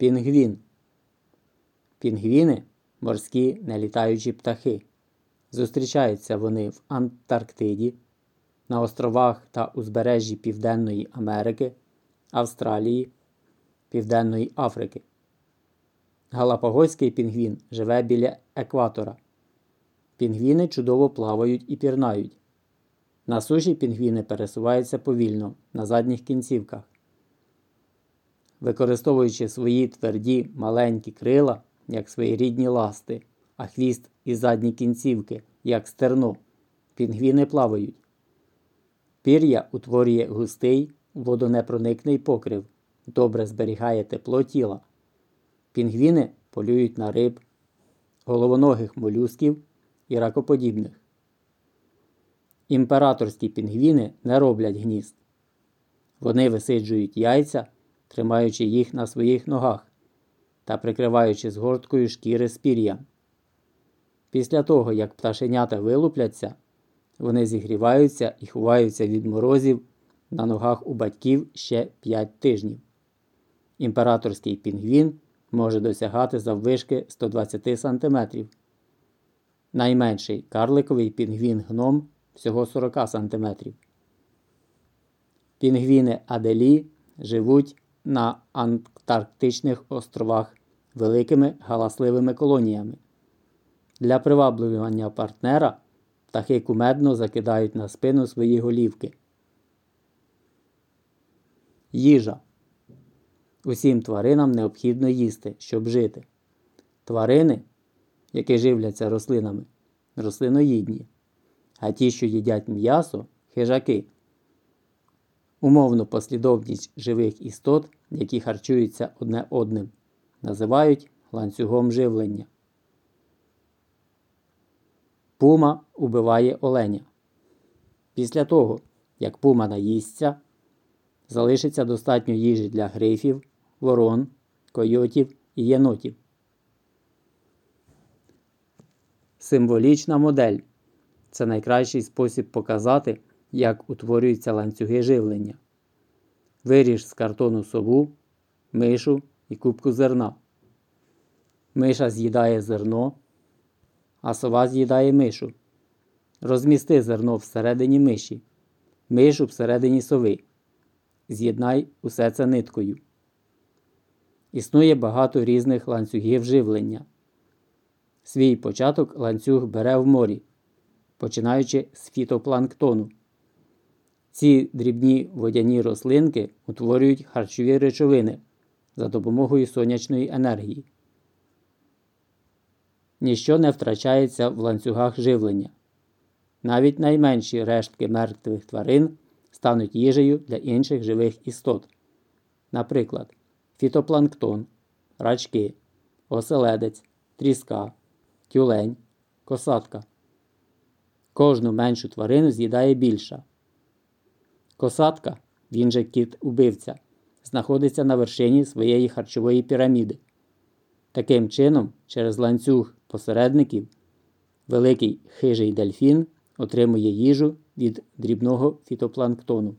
Пінгвін. Пінгвіни морські нелітаючі птахи. Зустрічаються вони в Антарктиді, на островах та узбережжі Південної Америки, Австралії, Південної Африки. Галапагоський пінгвін живе біля екватора. Пінгвіни чудово плавають і пірнають. На суші пінгвіни пересуваються повільно на задніх кінцівках. Використовуючи свої тверді маленькі крила, як свої рідні ласти, а хвіст і задні кінцівки, як стерно, пінгвіни плавають. Пір'я утворює густий водонепроникний покрив, добре зберігає тепло тіла. Пінгвіни полюють на риб, головоногих молюсків і ракоподібних. Імператорські пінгвіни не роблять гнізд. Вони висиджують яйця, тримаючи їх на своїх ногах та прикриваючи згорткою шкіри з пір'ям. Після того, як пташенята вилупляться, вони зігріваються і ховаються від морозів на ногах у батьків ще 5 тижнів. Імператорський пінгвін може досягати заввишки 120 см. Найменший карликовий пінгвін гном всього 40 см. Пінгвіни Аделі живуть на Антарктичних островах великими галасливими колоніями. Для приваблювання партнера птахи кумедно закидають на спину свої голівки. Їжа. Усім тваринам необхідно їсти, щоб жити. Тварини, які живляться рослинами, рослиноїдні, а ті, що їдять м'ясо, хижаки. Умовну послідовність живих істот, які харчуються одне одним, називають ланцюгом живлення. Пума убиває оленя. Після того, як пума наїсться, залишиться достатньо їжі для грифів, ворон, койотів і єнотів. Символічна модель це найкращий спосіб показати, як утворюються ланцюги живлення. Виріж з картону сову, мишу і кубку зерна. Миша з'їдає зерно, а сова з'їдає мишу. Розмісти зерно всередині миші, мишу всередині сови. З'єднай усе це ниткою. Існує багато різних ланцюгів живлення. Свій початок ланцюг бере в морі, починаючи з фітопланктону. Ці дрібні водяні рослинки утворюють харчові речовини за допомогою сонячної енергії. Ніщо не втрачається в ланцюгах живлення. Навіть найменші рештки мертвих тварин стануть їжею для інших живих істот. Наприклад, фітопланктон, рачки, оселедець, тріска, тюлень, косатка. Кожну меншу тварину з'їдає більша. Косатка, він же кіт убивця, знаходиться на вершині своєї харчової піраміди. Таким чином, через ланцюг посередників, великий хижий дельфін отримує їжу від дрібного фітопланктону.